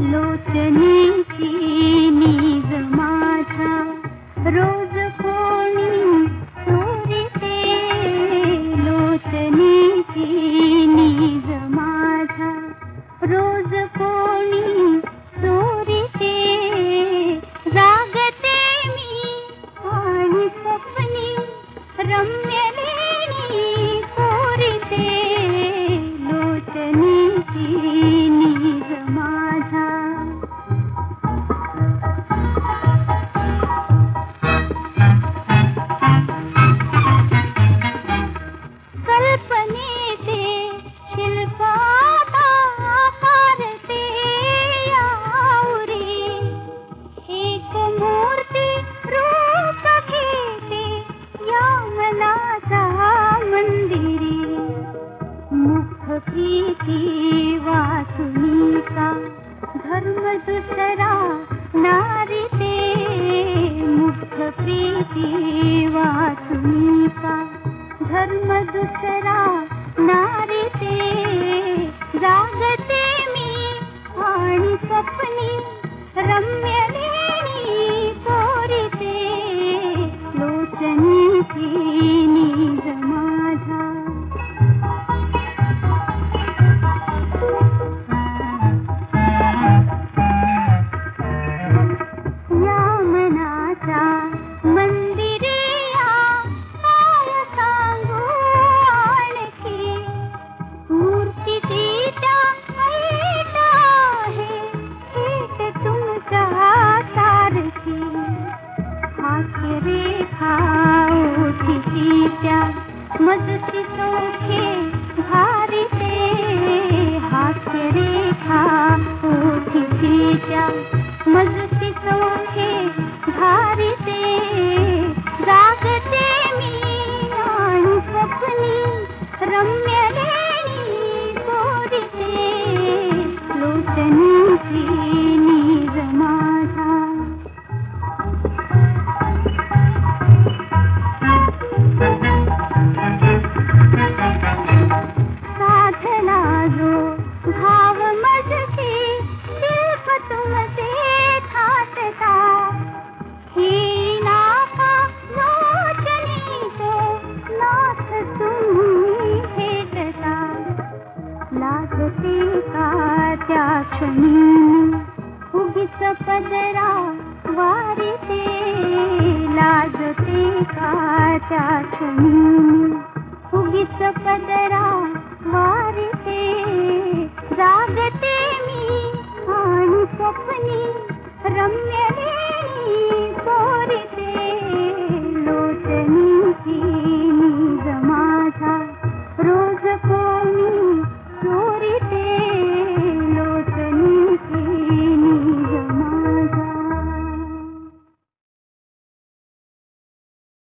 لوچنی کی ناری پریتیم دسرا ناری کیا کے ہاتھ پدرا وارتے لازتے کا چاچنین اگس پدرا راگتے می رمیہ